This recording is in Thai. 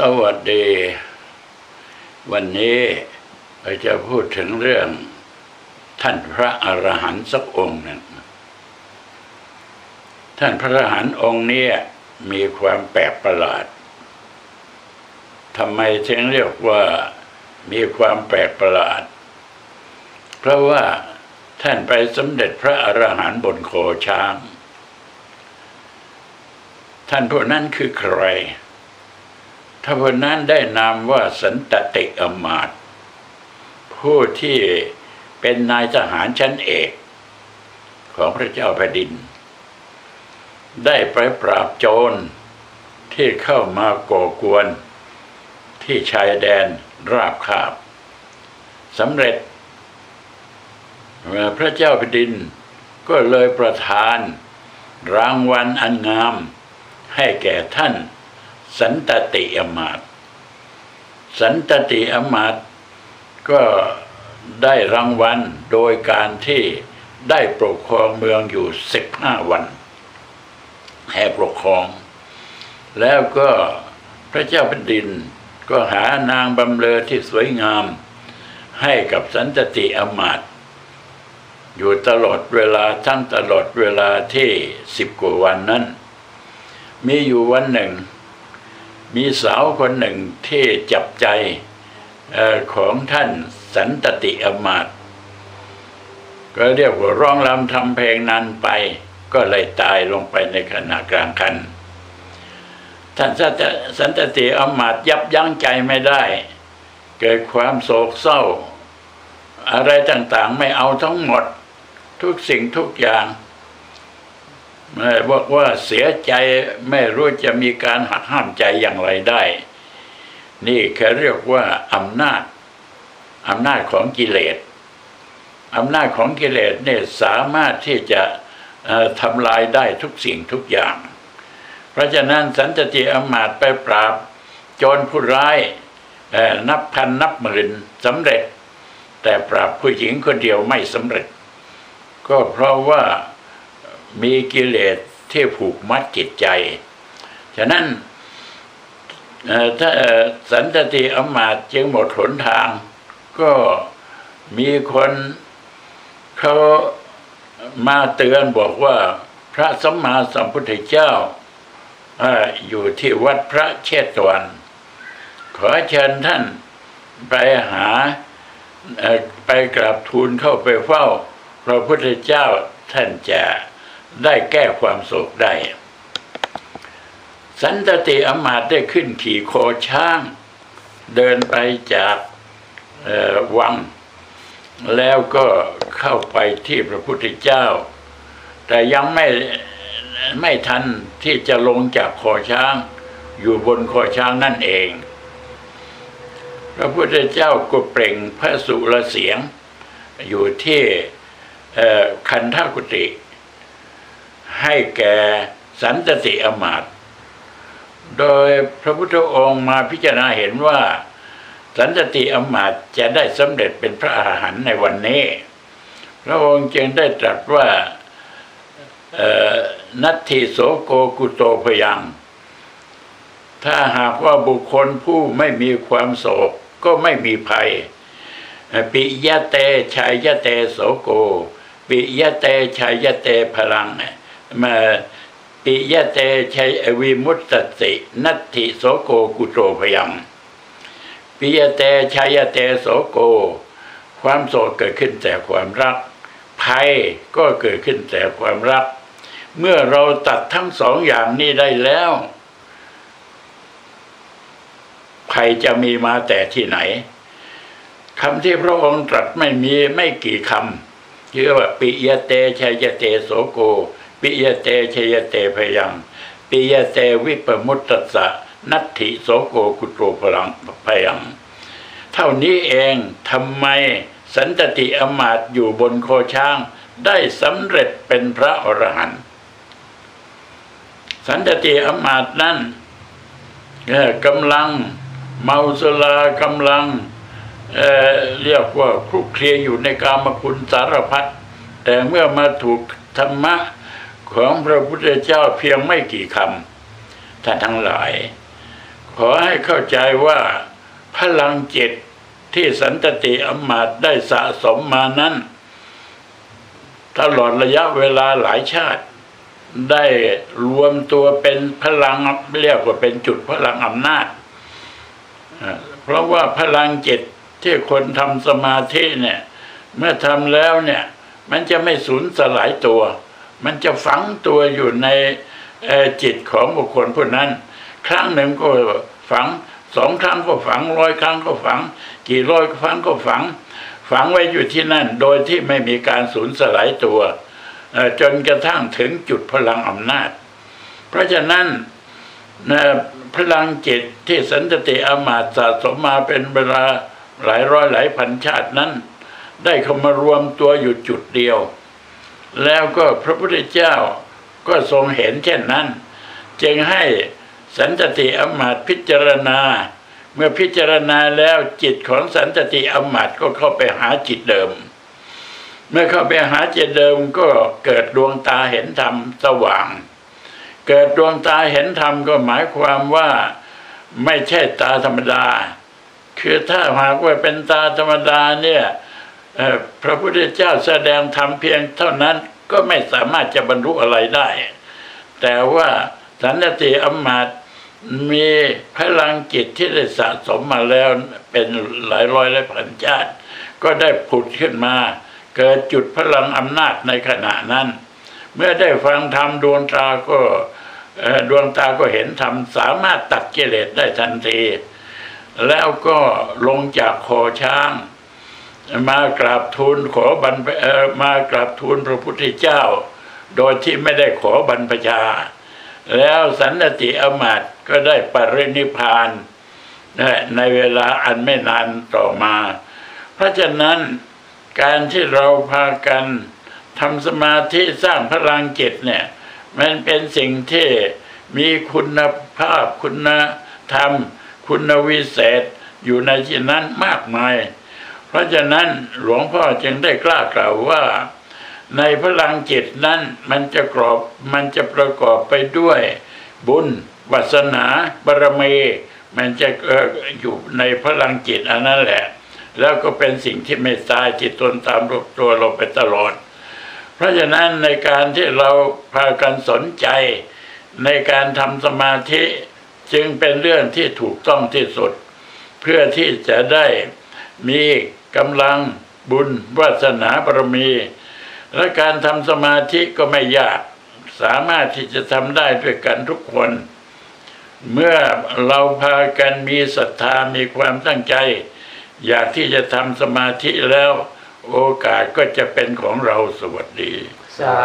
สวัสดี วันนี้เราจะพูดถึงเรื่องท่านพระอรหันต์สักองค์หนึ่งท่านพระอรหันต์องค์นี้มีความแปลกประหลาดทำไมถึงเรียกว่ามีความแปลกประหลาด เพราะว่าท่านไปสมเด็จพระอรหันต์บนโคช้าง ท่านผู้นั้นคือใคร ท่านนั้นได้นามว่าสันตติอมาตผู้ที่เป็นนายทหารชั้นเอกของพระเจ้าแผ่นดิน ได้ไปปราบโจรที่เข้ามาก่อกวน ที่ชายแดนราบคาบสำเร็จ พระเจ้าแผ่นดินก็เลยประทานรางวัลอันงามให้แก่ท่าน สันตติอมาตสันตติอมาตก็ได้รางวัลโดยการที่ได้ปกครองเมืองอยู่สิบห้าวันแห่ปกครอง แล้วก็พระเจ้าแผ่นดินก็หานางบำเรอที่สวยงาม ให้กับสันตติอมาตอยู่ตลอดเวลาทั้งตลอดเวลาที่สิบกว่าวันนั้น มีอยู่วันหนึ่ง มีสาวคนหนึ่งที่จับใจของท่านสันตติอมาตก็เรียกว่าร้องรำทำเพลงนั้นไป ก็เลยตายลงไปในขณะกลางคัน ท่านสันตติอมาตยับยั้งใจไม่ได้ เกิดความโศกเศร้า อะไรต่างๆไม่เอาทั้งหมด ทุกสิ่งทุกอย่าง บอกว่าเสียใจไม่รู้จะมีการหักห้ามใจอย่างไรได้ นี่แค่เรียกว่าอำนาจอำนาจของกิเลสอำนาจของกิเลสเนี่ยสามารถที่จะทำลายได้ทุกสิ่งทุกอย่าง เพราะฉะนั้นสันตติอมาตไปปราบโจรผู้ร้ายนับพันนับหมื่นสำเร็จ แต่ปราบผู้หญิงคนเดียวไม่สำเร็จ ก็เพราะว่า มีกิเลสที่ผูกมัดจิตใจ ฉะนั้นถ้าสันตติอมาตจึงหมดหนทาง ก็มีคนเขามาเตือนบอกว่าพระสัมมาสัมพุทธเจ้าอยู่ที่วัดพระเชตวัน ขอเชิญท่านไปหาไปกราบทูลเข้าไปเฝ้า พระพุทธเจ้าท่านจะ ได้แก้ความโศกได้ สันตติอมาตได้ขึ้นขี่โคช้าง เดินไปจากวัง แล้วก็เข้าไปที่พระพุทธเจ้า แต่ยังไม่ไม่ทันที่จะลงจากคอช้าง อยู่บนคอช้างนั่นเอง พระพุทธเจ้าก็เปล่งพระสุรเสียง อยู่ที่คันธกุติ ให้แก่สันตติอมาตโดยพระพุทธองค์มาพิจารณาเห็นว่า สันตติอมาตจะได้สำเร็จเป็นพระอาหารหันต์ในวันนี้ พระองค์จึงได้ตรัสว่านัตถิโสโกกุโตพยัง ถ้าหากว่าบุคคลผู้ไม่มีความโศกก็ไม่มีภัย ปิยะเตชัยยะเตโสโก ปิยะเตชัยยะเตพลัง มาปิยะเตชัยวิมุตติ นัตถิโสโกกุโตพยังปิยะเตชัยเตโสโก ความโศกเกิดขึ้นแต่ความรัก ภัยก็เกิดขึ้นแต่ความรัก เมื่อเราตัดทั้งสองอย่างนี้ได้แล้ว ภัยจะมีมาแต่ที่ไหนคำที่พระองค์ตรัสไม่มีไม่กี่คำเรียกว่าปิยเตชัยเตโสโก ปิยเตชยเตพยังปิยเตวิปมุตตสะนัตถิโสโกกุโตพลังพยัง เท่านี้เองทำไมสันตติอมาตอยู่บนโคช้าง ได้สำเร็จเป็นพระอรหันต์สันตติอมาตนั้นกำลังเมาสุลากำลังเเรียกว่าคลุกเคลียอยู่ในกามคุณสารพัดแต่เมื่อมาถูกธรรมะ ของพระพุทธเจ้าเพียงไม่กี่คำท่านทั้งหลาย ขอให้เข้าใจว่าพลังจิตที่สันตติอำมาต์ได้สะสมมานั้น ตลอดระยะเวลาหลายชาติ ได้รวมตัวเป็นพลังเรียกว่าเป็นจุดพลังอำนาจ เพราะว่าพลังจิตที่คนทำสมาธิเนี่ย เมื่อทำแล้วเนี่ย มันจะไม่สูญสลายตัว มันจะฝังตัวอยู่ในจิตของบุคคลผู้นั้น ครั้งหนึ่งก็ฝังสองครั้งก็ฝังร้อยครั้งก็ฝัง กี่ร้อยครั้งก็ฝัง ฝังไว้อยู่ที่นั่น โดยที่ไม่มีการสูญสลายตัวจนกระทั่งถึงจุดพลังอำนาจ เพราะฉะนั้นพลังจิตที่สันตติอามาตสะสมมาเป็นเวลาหลายร้อยหลายพันชาตินั้น ได้เข้ามารวมตัวอยู่จุดเดียว แล้วก็พระพุทธเจ้าก็ทรงเห็นเช่นนั้น จึงให้สันตติอมาตพิจารณา เมื่อพิจารณาแล้วจิตของสันตติอมาตก็เข้าไปหาจิตเดิม เมื่อเข้าไปหาจิตเดิมก็เกิดดวงตาเห็นธรรมสว่าง เกิดดวงตาเห็นธรรมก็หมายความว่าไม่ใช่ตาธรรมดา คือถ้าหากว่าเป็นตาธรรมดาเนี่ย พระพุทธเจ้าแสดงธรรมเพียงเท่านั้นก็ไม่สามารถจะบรรลุอะไรได้ แต่ว่าสันติอำมาตมีพลังจิตที่ได้สะสมมาแล้วเป็นหลายร้อยหลายพันชาติ ก็ได้ผุดขึ้นมา เกิดจุดพลังอำนาจในขณะนั้น เมื่อได้ฟังธรรมดวงตาก็ดวงตาก็เห็นธรรมสามารถตัดกิเลสได้ทันที แล้วก็ลงจากคอช้าง มากราบทูลขอบรรพเอ่อมากราบทูลพระพุทธเจ้า โดยที่ไม่ได้ขอบรรพชา แล้วสันติอมาตก็ได้ปรินิพานนในเวลาอันไม่นานต่อมา เพราะฉะนั้นการที่เราพากันทำสมาธิสร้างพลังจิตเนี่ย มันเป็นสิ่งที่มีคุณภาพคุณธรรม คุณวิเศษอยู่ในที่นั้นมากมาย ราะฉะนั้นหลวงพ่อจึงได้กล้ากล่าวว่า ในพลังจิตนั้นมันจะกรอบมันจะประกอบไปด้วย บุญวาสนาบารมีมันจะอออยู่ในพลังจิตอันนั้นแหละ แล้วก็เป็นสิ่งที่ไม่ตายจิตตนตามรูปตัวเราไปตลอด เพราะฉะนั้นในการที่เราพากันสนใจ ในการทำสมาธิจึงเป็นเรื่องที่ถูกต้องที่สุด เพื่อที่จะได้มี กำลังบุญวาสนาบารมี และการทำสมาธิก็ไม่ยาก สามารถที่จะทำได้ด้วยกันทุกคน เมื่อเราพากันมีศรัทธามีความตั้งใจ อยากที่จะทำสมาธิแล้ว โอกาสก็จะเป็นของเราสวัสดี สา